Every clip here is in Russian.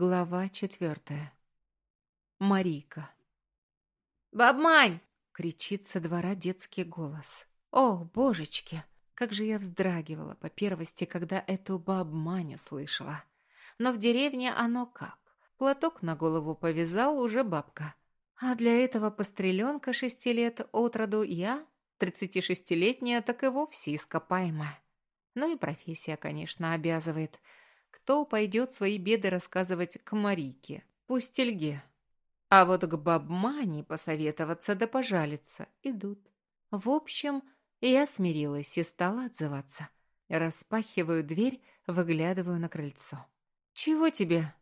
Глава четвертая. Марика. «Бабмань!» — кричит со двора детский голос. «Ох, божечки! Как же я вздрагивала по первости, когда эту бабманю слышала. Но в деревне оно как? Платок на голову повязал уже бабка. А для этого постреленка шести лет от роду я, тридцатишестилетняя, так и вовсе ископаемая. Ну и профессия, конечно, обязывает. Кто пойдет свои беды рассказывать к Марике? Пусть Ильге. А вот к бабмане посоветоваться да пожалиться идут. В общем, я смирилась и стала отзываться. Распахиваю дверь, выглядываю на крыльцо. «Чего тебе?»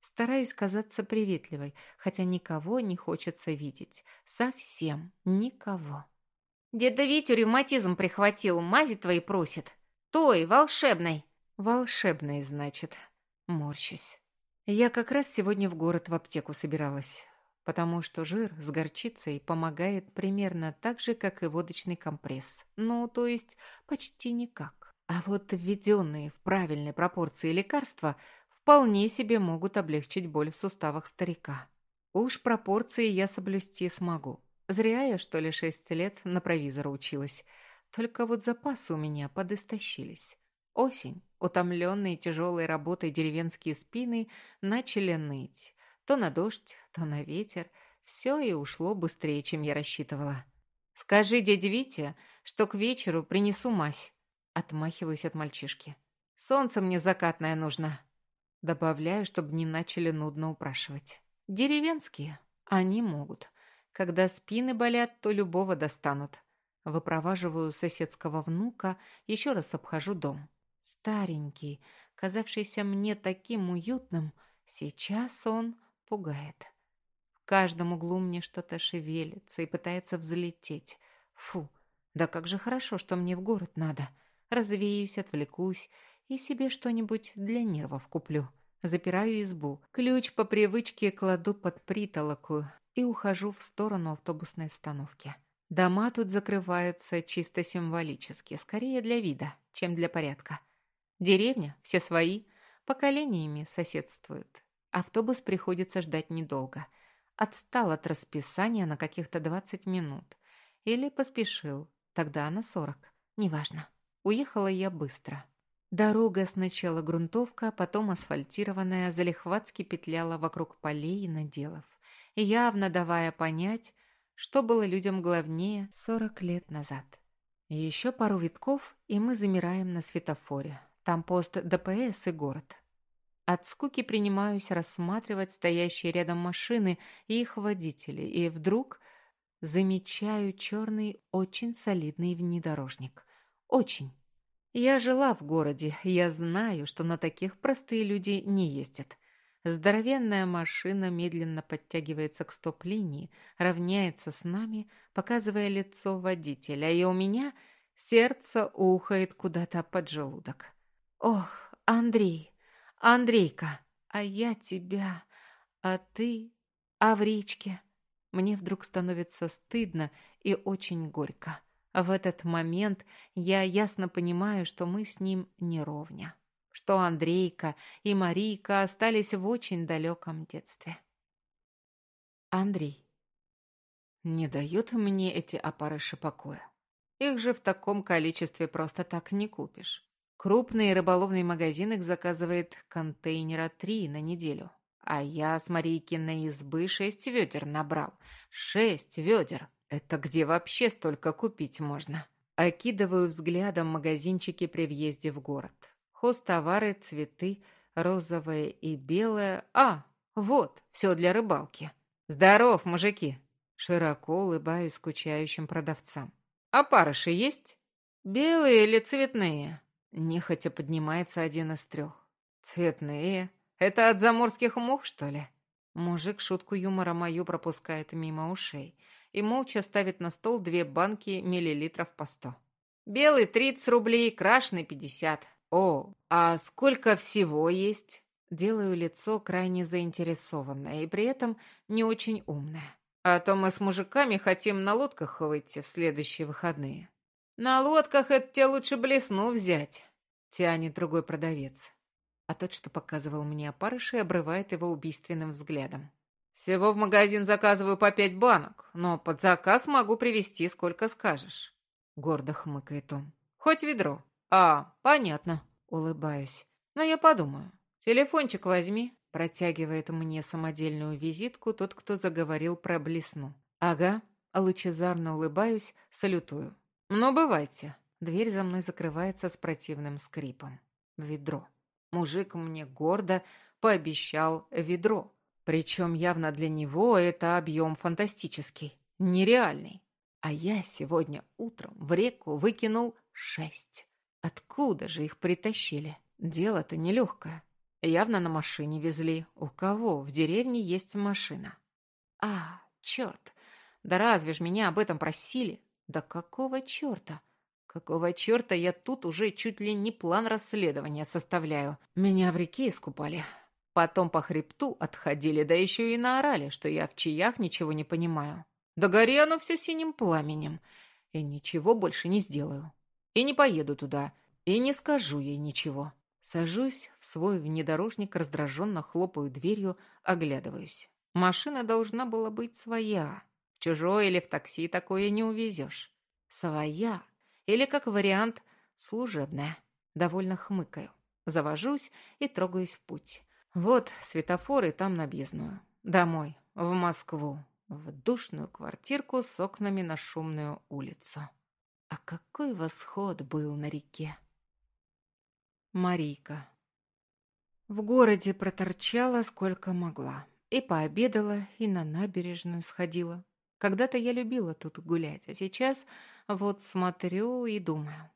Стараюсь казаться приветливой, хотя никого не хочется видеть. Совсем никого. «Деда Витю ревматизм прихватил, мази твои просит. Той, волшебной!» «Волшебной, значит. Морщусь. Я как раз сегодня в город в аптеку собиралась, потому что жир с горчицей помогает примерно так же, как и водочный компресс. Ну, то есть почти никак. А вот введенные в правильной пропорции лекарства – вполне себе могут облегчить боль в суставах старика. Уж пропорции я соблюсти смогу. Зря я, что ли, шесть лет на провизора училась. Только вот запасы у меня подыстощились. Осень, утомленные тяжелой работой деревенские спины, начали ныть. То на дождь, то на ветер. Все и ушло быстрее, чем я рассчитывала. «Скажи дяде Вите, что к вечеру принесу мазь». Отмахиваюсь от мальчишки. «Солнце мне закатное нужно». Добавляю, чтобы не начали нудно упрашивать. Деревенские. Они могут. Когда спины болят, то любого достанут. Выпроваживаю соседского внука, еще раз обхожу дом. Старенький, казавшийся мне таким уютным, сейчас он пугает. В каждом углу мне что-то шевелится и пытается взлететь. Фу, да как же хорошо, что мне в город надо. Развеюсь, отвлекусь и себе что-нибудь для нервов куплю. Запираю избу. Ключ по привычке кладу под притолоку и ухожу в сторону автобусной остановки. Дома тут закрываются чисто символически, скорее для вида, чем для порядка. Деревня, все свои, поколениями соседствуют. Автобус приходится ждать недолго. Отстал от расписания на каких-то 20 минут. Или поспешил, тогда на 40. Неважно. Уехала я быстро. Дорога сначала грунтовка, потом асфальтированная, залихватски петляла вокруг полей и наделов, явно давая понять, что было людям главнее 40 лет назад. Еще пару витков, и мы замираем на светофоре. Там пост ДПС и город. От скуки принимаюсь рассматривать стоящие рядом машины и их водителей, и вдруг замечаю черный, очень солидный внедорожник. Очень. Я жила в городе, я знаю, что на таких простые люди не ездят. Здоровенная машина медленно подтягивается к стоп-линии, равняется с нами, показывая лицо водителя, и у меня сердце ухает куда-то под желудок. Ох, Андрей, Андрейка, а я тебя, а ты, а в речке. Мне вдруг становится стыдно и очень горько. В этот момент я ясно понимаю, что мы с ним не ровня, что Андрейка и Марийка остались в очень далеком детстве. Андрей. Не дают мне эти опарыши покоя. Их же в таком количестве просто так не купишь. Крупный рыболовный магазин их заказывает контейнера три на неделю. А я с Марийкиной избы шесть ведер набрал. Шесть ведер. Это где вообще столько купить можно? Окидываю взглядом магазинчики при въезде в город. Хозтовары, цветы, розовое и белое. А, вот, все для рыбалки. Здоров, мужики! Широко улыбаюсь скучающим продавцам. А парыши есть? Белые или цветные? Нехотя поднимается один из трех. Цветные. Это от заморских мух, что ли? Мужик шутку юмора мою пропускает мимо ушей и молча ставит на стол две банки миллилитров по сто. Белый 30 рублей, крашеный 50. О, а сколько всего есть? Делаю лицо крайне заинтересованное и при этом не очень умное. А то мы с мужиками хотим на лодках выйти в следующие выходные. На лодках это тебе лучше блесну взять, тянет другой продавец. а тот, что показывал мне опарыши, обрывает его убийственным взглядом. «Всего в магазин заказываю по пять банок, но под заказ могу привезти, сколько скажешь». Гордо хмыкает он. «Хоть ведро». «А, понятно». Улыбаюсь. «Но я подумаю. Телефончик возьми». Протягивает мне самодельную визитку тот, кто заговорил про блесну. «Ага». Лучезарно улыбаюсь, салютую. «Ну, бывайте». Дверь за мной закрывается с противным скрипом. Ведро. Мужик мне гордо пообещал ведро. Причем явно для него это объем фантастический, нереальный. А я сегодня утром в реку выкинул шесть. Откуда же их притащили? Дело-то нелегкое. Явно на машине везли. У кого в деревне есть машина? А, черт! Да разве ж меня об этом просили? Да какого черта? Какого черта я тут уже чуть ли не план расследования составляю? Меня в реке искупали. Потом по хребту отходили, да еще и наорали, что я в чаях ничего не понимаю. Да гори оно все синим пламенем. И ничего больше не сделаю. И не поеду туда. И не скажу ей ничего. Сажусь в свой внедорожник, раздраженно хлопаю дверью, оглядываюсь. Машина должна была быть своя. Чужой или в такси такое не увезешь. Своя или, как вариант, служебная. Довольно хмыкаю. Завожусь и трогаюсь в путь. Вот светофоры там на объездную. Домой, в Москву, в душную квартирку с окнами на шумную улицу. А какой восход был на реке! Марийка. В городе проторчала сколько могла. И пообедала, и на набережную сходила. Когда-то я любила тут гулять, а сейчас вот смотрю и думаю.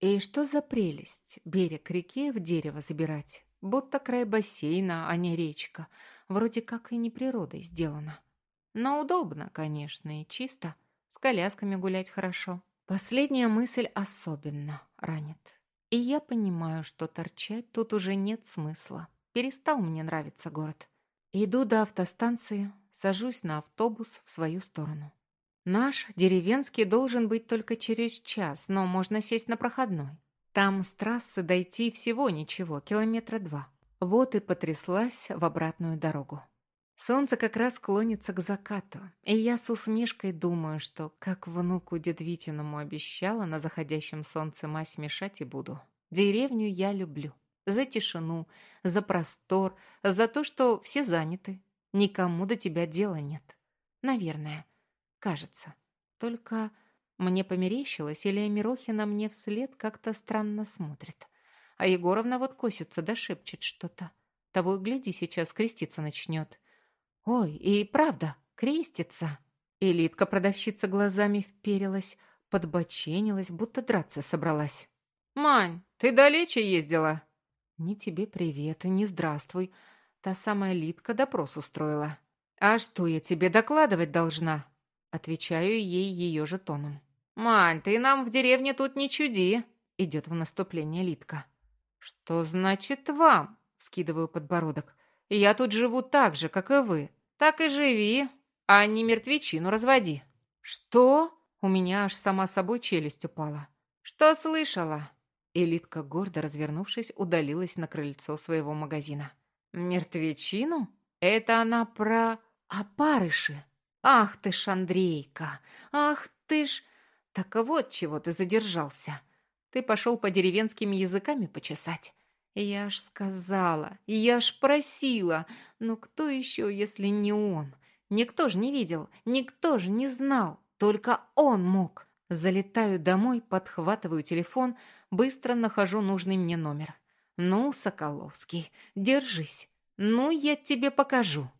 И что за прелесть берег реки в дерево забирать? Будто край бассейна, а не речка. Вроде как и не природой сделано. Но удобно, конечно, и чисто. С колясками гулять хорошо. Последняя мысль особенно ранит. И я понимаю, что торчать тут уже нет смысла. Перестал мне нравиться город. Иду до автостанции, сажусь на автобус в свою сторону. Наш, деревенский, должен быть только через час, но можно сесть на проходной. Там с трассы дойти всего ничего, километра два. Вот и потряслась в обратную дорогу. Солнце как раз клонится к закату, и я с усмешкой думаю, что, как внуку Дедвитиному обещала, на заходящем солнце мазь мешать и буду. Деревню я люблю. За тишину, за простор, за то, что все заняты, Никому до тебя дела нет. Наверное. Кажется. Только мне померещилось, или Мирохина мне вслед как-то странно смотрит. А Егоровна вот косится да шепчет что-то. Того и гляди, сейчас креститься начнет. Ой, и правда, крестится. Элитка-продавщица глазами вперилась, подбоченилась, будто драться собралась. «Мань, ты далече ездила?» «Не тебе привет и не здравствуй», Та самая Литка допрос устроила. «А что я тебе докладывать должна?» Отвечаю ей ее же тоном. «Мань, ты нам в деревне тут не чуди!» Идет в наступление Литка. «Что значит вам?» Скидываю подбородок. «Я тут живу так же, как и вы. Так и живи, а не мертвечину разводи». «Что?» У меня аж сама собой челюсть упала. «Что слышала?» Элитка, гордо развернувшись, удалилась на крыльцо своего магазина. Мертвечину? Это она про опарыши. Ах ты ж, Андрейка! Ах ты ж... Так вот чего ты задержался. Ты пошел по деревенским языками почесать. Я ж сказала, я ж просила. Но кто еще, если не он? Никто ж не видел, никто ж не знал. Только он мог. Залетаю домой, подхватываю телефон, быстро нахожу нужный мне номер. «Ну, Соколовский, держись. Ну, я тебе покажу».